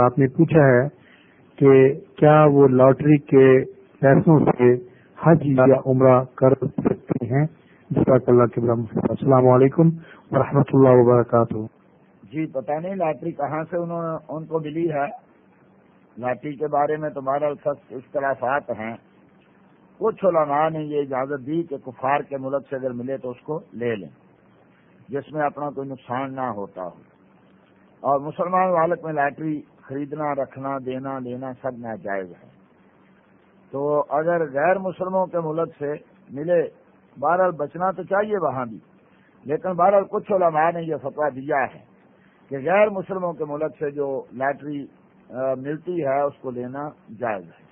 آپ نے پوچھا ہے کہ کیا وہ لاٹری کے پیسوں سے حج یا عمرہ کر سکتے ہیں؟ جزاک اللہ کے السلام علیکم ورحمۃ اللہ وبرکاتہ۔ جی پتہ نہیں لاٹری کہاں سے انہوں نے ان کو ملی ہے۔ لاٹری کے بارے میں تمہارا سخت اختلافات ہیں۔ کچھ علماء نے یہ اجازت دی کہ کفار کے ملک سے اگر ملے تو اس کو لے لیں، جس میں اپنا کوئی نقصان نہ ہوتا ہو۔ اور مسلمان والک میں لاٹری خریدنا، رکھنا، دینا، لینا سب ناجائز ہے۔ تو اگر غیر مسلموں کے ملک سے ملے، بہرحال بچنا تو چاہیے وہاں بھی، لیکن بہرحال کچھ علماء نے یہ فتویٰ دیا ہے کہ غیر مسلموں کے ملک سے جو لیٹری ملتی ہے، اس کو لینا جائز ہے۔